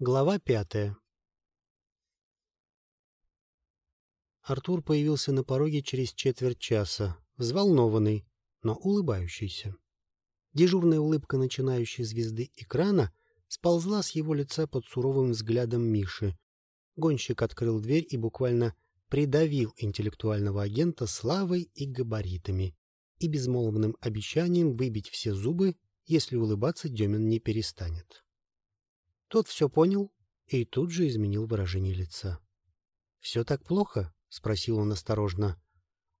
Глава пятая Артур появился на пороге через четверть часа, взволнованный, но улыбающийся. Дежурная улыбка начинающей звезды экрана сползла с его лица под суровым взглядом Миши. Гонщик открыл дверь и буквально придавил интеллектуального агента славой и габаритами и безмолвным обещанием выбить все зубы, если улыбаться Демин не перестанет. Тот все понял и тут же изменил выражение лица. — Все так плохо? — спросил он осторожно.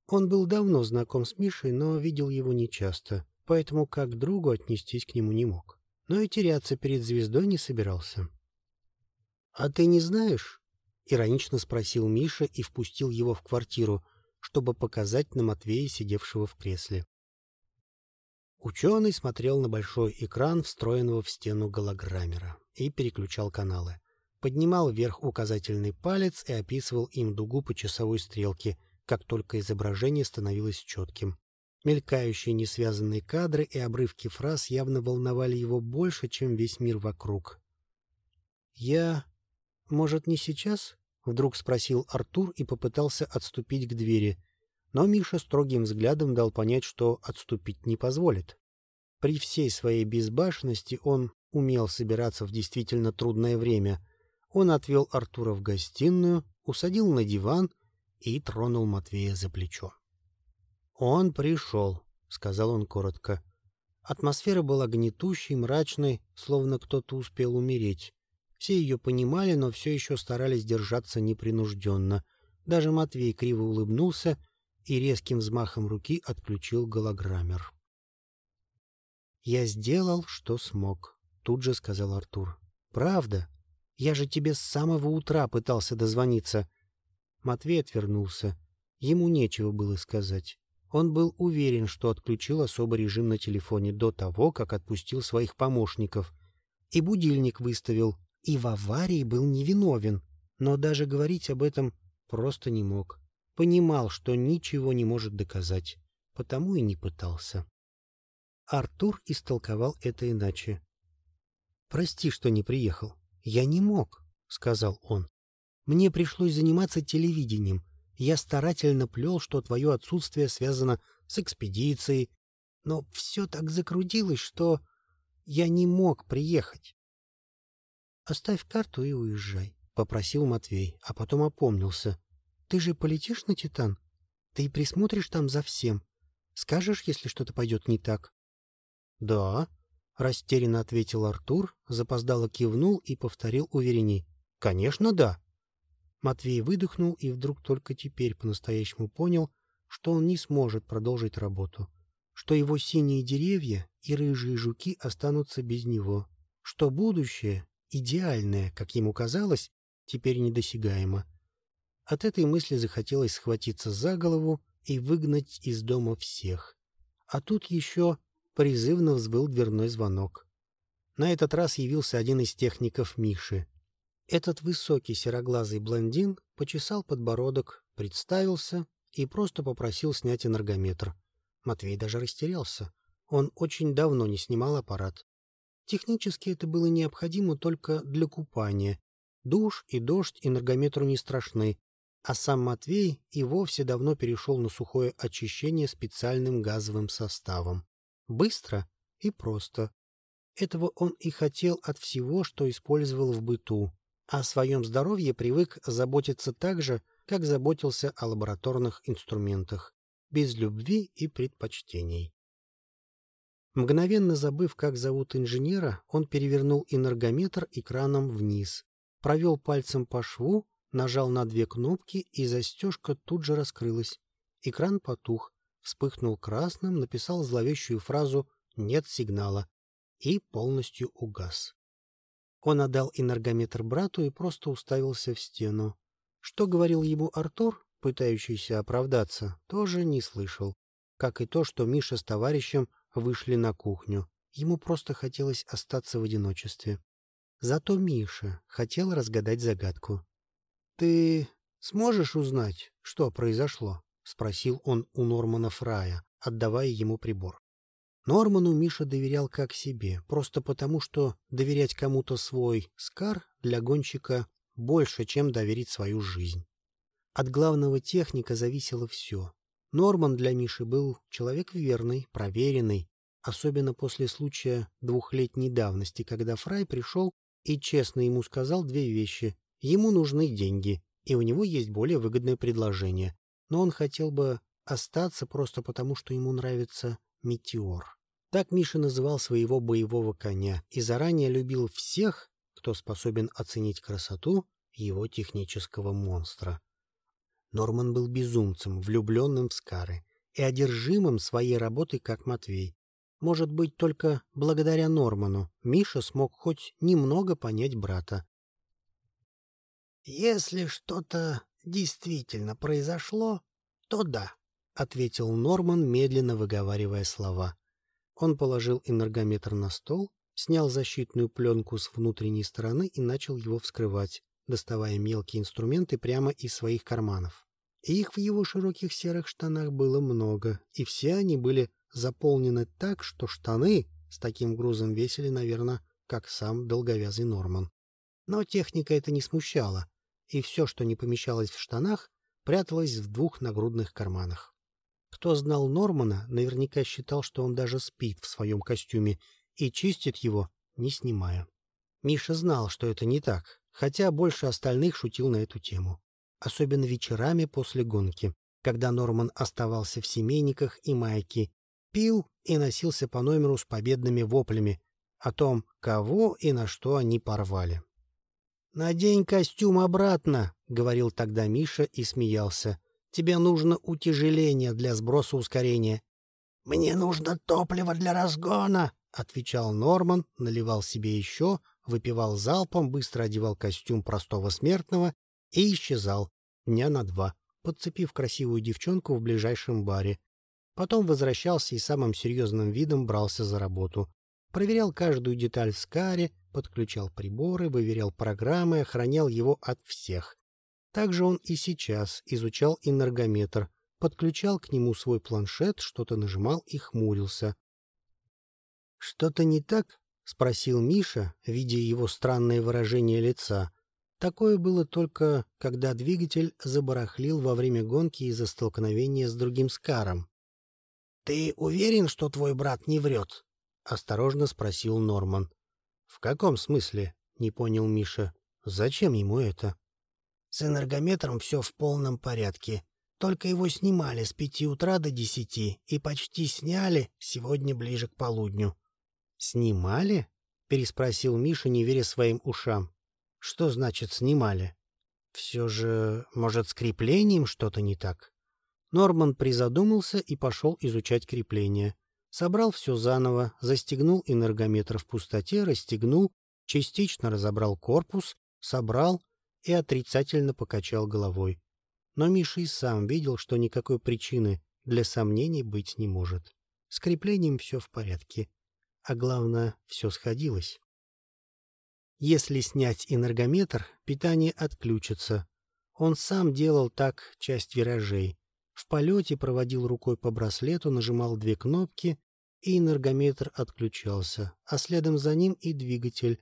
Он был давно знаком с Мишей, но видел его нечасто, поэтому как к другу отнестись к нему не мог. Но и теряться перед звездой не собирался. — А ты не знаешь? — иронично спросил Миша и впустил его в квартиру, чтобы показать на Матвея, сидевшего в кресле. Ученый смотрел на большой экран, встроенного в стену голограммера, и переключал каналы. Поднимал вверх указательный палец и описывал им дугу по часовой стрелке, как только изображение становилось четким. Мелькающие несвязанные кадры и обрывки фраз явно волновали его больше, чем весь мир вокруг. «Я... может, не сейчас?» — вдруг спросил Артур и попытался отступить к двери, но Миша строгим взглядом дал понять, что отступить не позволит. При всей своей безбашенности он умел собираться в действительно трудное время. Он отвел Артура в гостиную, усадил на диван и тронул Матвея за плечо. «Он пришел», — сказал он коротко. Атмосфера была гнетущей, мрачной, словно кто-то успел умереть. Все ее понимали, но все еще старались держаться непринужденно. Даже Матвей криво улыбнулся и резким взмахом руки отключил голограммер. «Я сделал, что смог», — тут же сказал Артур. «Правда? Я же тебе с самого утра пытался дозвониться». Матвей отвернулся. Ему нечего было сказать. Он был уверен, что отключил особый режим на телефоне до того, как отпустил своих помощников. И будильник выставил, и в аварии был невиновен. Но даже говорить об этом просто не мог понимал, что ничего не может доказать, потому и не пытался. Артур истолковал это иначе. «Прости, что не приехал. Я не мог», — сказал он. «Мне пришлось заниматься телевидением. Я старательно плел, что твое отсутствие связано с экспедицией, но все так закрутилось, что я не мог приехать». «Оставь карту и уезжай», — попросил Матвей, а потом опомнился. Ты же полетишь на Титан? Ты присмотришь там за всем? Скажешь, если что-то пойдет не так? — Да, — растерянно ответил Артур, запоздало кивнул и повторил уверенней. — Конечно, да. Матвей выдохнул и вдруг только теперь по-настоящему понял, что он не сможет продолжить работу, что его синие деревья и рыжие жуки останутся без него, что будущее, идеальное, как ему казалось, теперь недосягаемо, от этой мысли захотелось схватиться за голову и выгнать из дома всех. А тут еще призывно взвыл дверной звонок. На этот раз явился один из техников Миши. Этот высокий сероглазый блондин почесал подбородок, представился и просто попросил снять энергометр. Матвей даже растерялся. Он очень давно не снимал аппарат. Технически это было необходимо только для купания. Душ и дождь энергометру не страшны, а сам Матвей и вовсе давно перешел на сухое очищение специальным газовым составом. Быстро и просто. Этого он и хотел от всего, что использовал в быту, о своем здоровье привык заботиться так же, как заботился о лабораторных инструментах, без любви и предпочтений. Мгновенно забыв, как зовут инженера, он перевернул энергометр экраном вниз, провел пальцем по шву, Нажал на две кнопки, и застежка тут же раскрылась. Экран потух, вспыхнул красным, написал зловещую фразу «нет сигнала» и полностью угас. Он отдал энергометр брату и просто уставился в стену. Что говорил ему Артур, пытающийся оправдаться, тоже не слышал. Как и то, что Миша с товарищем вышли на кухню. Ему просто хотелось остаться в одиночестве. Зато Миша хотел разгадать загадку. «Ты сможешь узнать, что произошло?» — спросил он у Нормана Фрая, отдавая ему прибор. Норману Миша доверял как себе, просто потому, что доверять кому-то свой скар для гонщика больше, чем доверить свою жизнь. От главного техника зависело все. Норман для Миши был человек верный, проверенный, особенно после случая двухлетней давности, когда Фрай пришел и честно ему сказал две вещи. Ему нужны деньги, и у него есть более выгодное предложение, но он хотел бы остаться просто потому, что ему нравится метеор. Так Миша называл своего боевого коня и заранее любил всех, кто способен оценить красоту его технического монстра. Норман был безумцем, влюбленным в Скары и одержимым своей работой, как Матвей. Может быть, только благодаря Норману Миша смог хоть немного понять брата. «Если что-то действительно произошло, то да», — ответил Норман, медленно выговаривая слова. Он положил энергометр на стол, снял защитную пленку с внутренней стороны и начал его вскрывать, доставая мелкие инструменты прямо из своих карманов. Их в его широких серых штанах было много, и все они были заполнены так, что штаны с таким грузом весили, наверное, как сам долговязый Норман. Но техника это не смущала, и все, что не помещалось в штанах, пряталось в двух нагрудных карманах. Кто знал Нормана, наверняка считал, что он даже спит в своем костюме и чистит его, не снимая. Миша знал, что это не так, хотя больше остальных шутил на эту тему. Особенно вечерами после гонки, когда Норман оставался в семейниках и майке, пил и носился по номеру с победными воплями о том, кого и на что они порвали. «Надень костюм обратно», — говорил тогда Миша и смеялся. Тебе нужно утяжеление для сброса ускорения. — Мне нужно топливо для разгона, — отвечал Норман, наливал себе еще, выпивал залпом, быстро одевал костюм простого смертного и исчезал дня на два, подцепив красивую девчонку в ближайшем баре. Потом возвращался и самым серьезным видом брался за работу. Проверял каждую деталь в Скаре, подключал приборы, выверял программы, охранял его от всех. Также он и сейчас изучал энергометр, подключал к нему свой планшет, что-то нажимал и хмурился. «Что-то не так?» — спросил Миша, видя его странное выражение лица. Такое было только, когда двигатель забарахлил во время гонки из-за столкновения с другим Скаром. «Ты уверен, что твой брат не врет?» — осторожно спросил Норман. «В каком смысле?» — не понял Миша. «Зачем ему это?» С энергометром все в полном порядке. Только его снимали с пяти утра до десяти и почти сняли сегодня ближе к полудню. «Снимали?» — переспросил Миша, не веря своим ушам. «Что значит «снимали»? Все же, может, с креплением что-то не так?» Норман призадумался и пошел изучать крепление. Собрал все заново, застегнул энергометр в пустоте, расстегнул, частично разобрал корпус, собрал, и отрицательно покачал головой. Но Миша и сам видел, что никакой причины для сомнений быть не может. С креплением все в порядке. А главное, все сходилось. Если снять энергометр, питание отключится. Он сам делал так часть виражей. В полете проводил рукой по браслету, нажимал две кнопки, и энергометр отключался, а следом за ним и двигатель,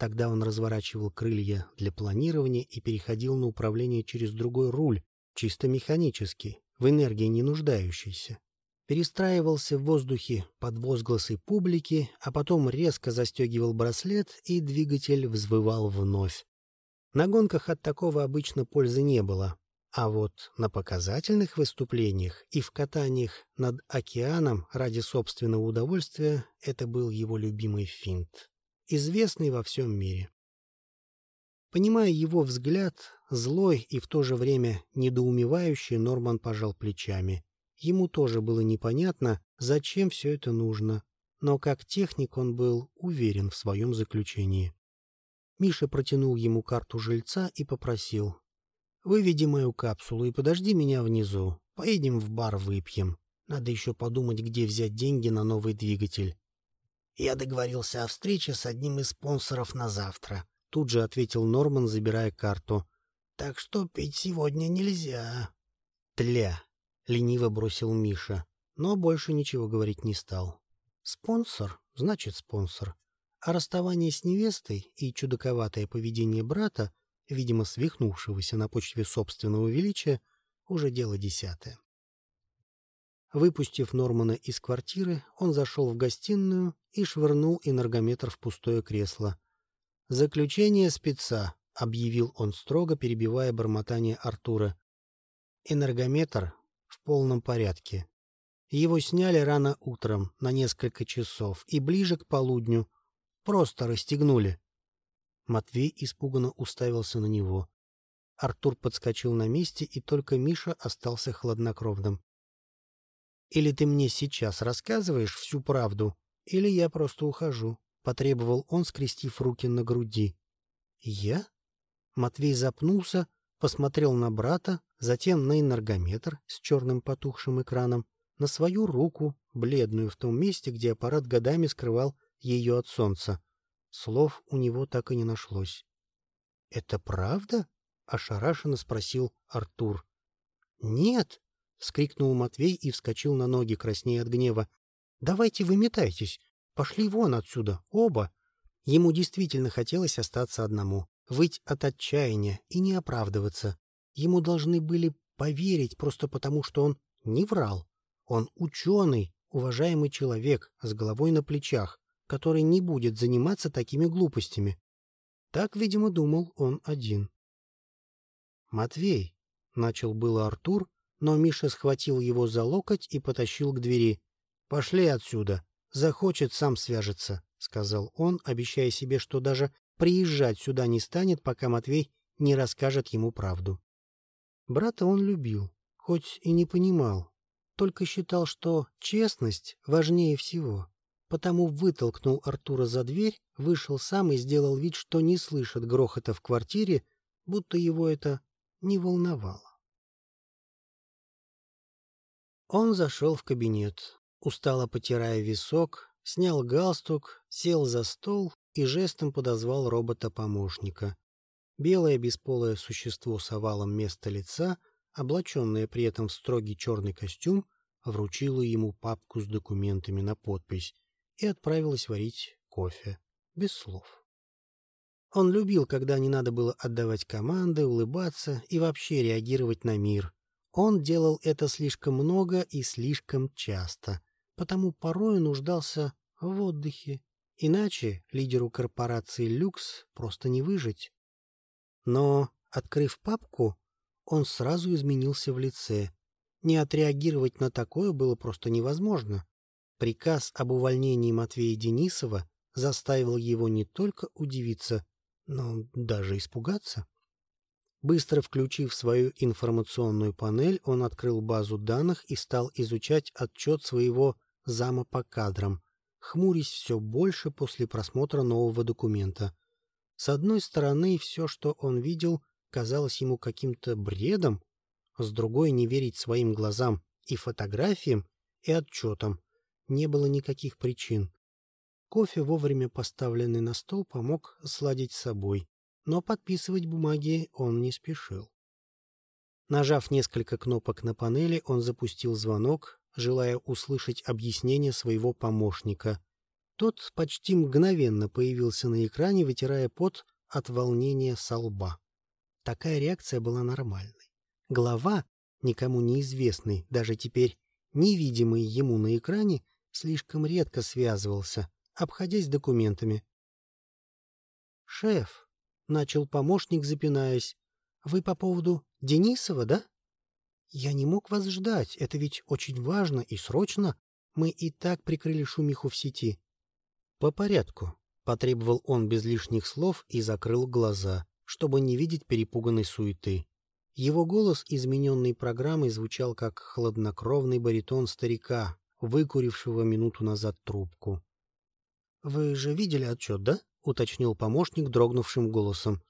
Тогда он разворачивал крылья для планирования и переходил на управление через другой руль, чисто механический, в энергии не нуждающийся. Перестраивался в воздухе под возгласы публики, а потом резко застегивал браслет, и двигатель взвывал вновь. На гонках от такого обычно пользы не было, а вот на показательных выступлениях и в катаниях над океаном ради собственного удовольствия это был его любимый финт известный во всем мире. Понимая его взгляд, злой и в то же время недоумевающий, Норман пожал плечами. Ему тоже было непонятно, зачем все это нужно, но как техник он был уверен в своем заключении. Миша протянул ему карту жильца и попросил. «Выведи мою капсулу и подожди меня внизу. Поедем в бар выпьем. Надо еще подумать, где взять деньги на новый двигатель. Я договорился о встрече с одним из спонсоров на завтра. Тут же ответил Норман, забирая карту. Так что пить сегодня нельзя. Тля! Лениво бросил Миша, но больше ничего говорить не стал. Спонсор, значит спонсор. А расставание с невестой и чудаковатое поведение брата, видимо, свихнувшегося на почве собственного величия, уже дело десятое. Выпустив Нормана из квартиры, он зашел в гостиную и швырнул энергометр в пустое кресло. «Заключение спеца», — объявил он строго, перебивая бормотание Артура. «Энергометр в полном порядке. Его сняли рано утром, на несколько часов, и ближе к полудню. Просто расстегнули». Матвей испуганно уставился на него. Артур подскочил на месте, и только Миша остался хладнокровным. «Или ты мне сейчас рассказываешь всю правду, или я просто ухожу», — потребовал он, скрестив руки на груди. «Я?» Матвей запнулся, посмотрел на брата, затем на энергометр с черным потухшим экраном, на свою руку, бледную в том месте, где аппарат годами скрывал ее от солнца. Слов у него так и не нашлось. «Это правда?» — ошарашенно спросил Артур. «Нет!» — вскрикнул Матвей и вскочил на ноги, краснея от гнева. «Давайте выметайтесь. Пошли вон отсюда, оба!» Ему действительно хотелось остаться одному, выть от отчаяния и не оправдываться. Ему должны были поверить просто потому, что он не врал. Он ученый, уважаемый человек с головой на плечах, который не будет заниматься такими глупостями. Так, видимо, думал он один. «Матвей», — начал было Артур, но Миша схватил его за локоть и потащил к двери. «Пошли отсюда. Захочет, сам свяжется», — сказал он, обещая себе, что даже приезжать сюда не станет, пока Матвей не расскажет ему правду. Брата он любил, хоть и не понимал, только считал, что честность важнее всего. Потому вытолкнул Артура за дверь, вышел сам и сделал вид, что не слышит грохота в квартире, будто его это не волновало. Он зашел в кабинет, устало потирая висок, снял галстук, сел за стол и жестом подозвал робота-помощника. Белое бесполое существо с овалом места лица, облаченное при этом в строгий черный костюм, вручило ему папку с документами на подпись и отправилось варить кофе, без слов. Он любил, когда не надо было отдавать команды, улыбаться и вообще реагировать на мир. Он делал это слишком много и слишком часто, потому порой нуждался в отдыхе. Иначе лидеру корпорации «Люкс» просто не выжить. Но, открыв папку, он сразу изменился в лице. Не отреагировать на такое было просто невозможно. Приказ об увольнении Матвея Денисова заставил его не только удивиться, но даже испугаться. Быстро включив свою информационную панель, он открыл базу данных и стал изучать отчет своего зама по кадрам, хмурясь все больше после просмотра нового документа. С одной стороны, все, что он видел, казалось ему каким-то бредом, с другой — не верить своим глазам и фотографиям, и отчетам. Не было никаких причин. Кофе, вовремя поставленный на стол, помог сладить с собой, но подписывать бумаги он не спешил. Нажав несколько кнопок на панели, он запустил звонок, желая услышать объяснение своего помощника. Тот почти мгновенно появился на экране, вытирая пот от волнения со лба. Такая реакция была нормальной. Глава, никому неизвестный, даже теперь невидимый ему на экране, слишком редко связывался обходясь документами. «Шеф», — начал помощник, запинаясь, — «вы по поводу Денисова, да?» «Я не мог вас ждать, это ведь очень важно и срочно. Мы и так прикрыли шумиху в сети». «По порядку», — потребовал он без лишних слов и закрыл глаза, чтобы не видеть перепуганной суеты. Его голос, измененный программой, звучал как хладнокровный баритон старика, выкурившего минуту назад трубку. «Вы же видели отчет, да?» — уточнил помощник дрогнувшим голосом.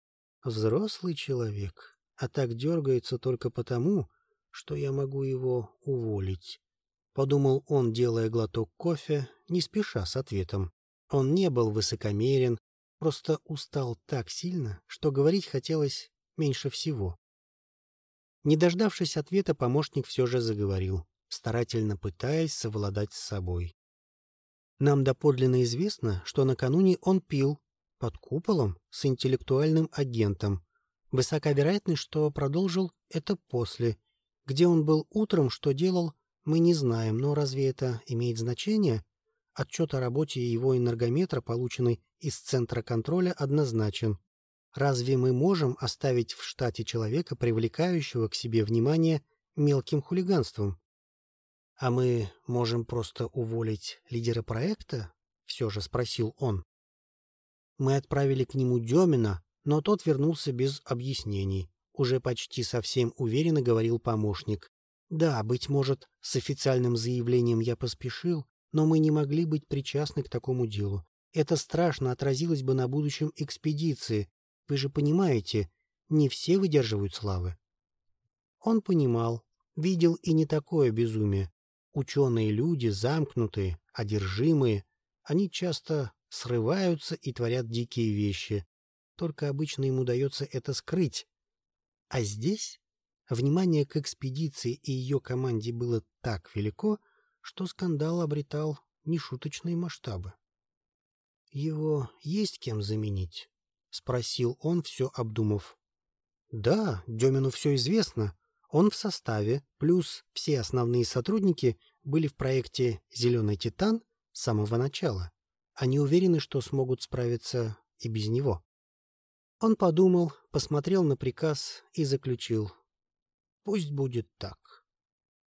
«Взрослый человек, а так дергается только потому, что я могу его уволить», — подумал он, делая глоток кофе, не спеша с ответом. Он не был высокомерен, просто устал так сильно, что говорить хотелось меньше всего. Не дождавшись ответа, помощник все же заговорил, старательно пытаясь совладать с собой. Нам доподлинно известно, что накануне он пил под куполом с интеллектуальным агентом. Высока вероятность, что продолжил это после. Где он был утром, что делал, мы не знаем, но разве это имеет значение? Отчет о работе его энергометра, полученный из Центра контроля, однозначен. Разве мы можем оставить в штате человека, привлекающего к себе внимание мелким хулиганством? А мы можем просто уволить лидера проекта? Все же спросил он. Мы отправили к нему Демина, но тот вернулся без объяснений. Уже почти совсем уверенно говорил помощник. Да, быть может, с официальным заявлением я поспешил, но мы не могли быть причастны к такому делу. Это страшно отразилось бы на будущем экспедиции, вы же понимаете, не все выдерживают славы. Он понимал, видел и не такое безумие. Ученые люди, замкнутые, одержимые, они часто срываются и творят дикие вещи. Только обычно им удается это скрыть. А здесь внимание к экспедиции и ее команде было так велико, что скандал обретал нешуточные масштабы. Его есть кем заменить? — спросил он, все обдумав. — Да, Демину все известно. Он в составе, плюс все основные сотрудники были в проекте «Зеленый Титан» с самого начала. Они уверены, что смогут справиться и без него. Он подумал, посмотрел на приказ и заключил. Пусть будет так.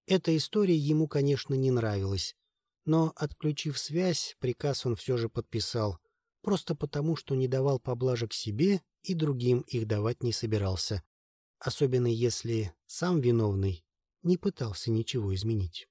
Эта история ему, конечно, не нравилась, но, отключив связь, приказ он все же подписал — просто потому, что не давал поблажек себе и другим их давать не собирался, особенно если сам виновный не пытался ничего изменить.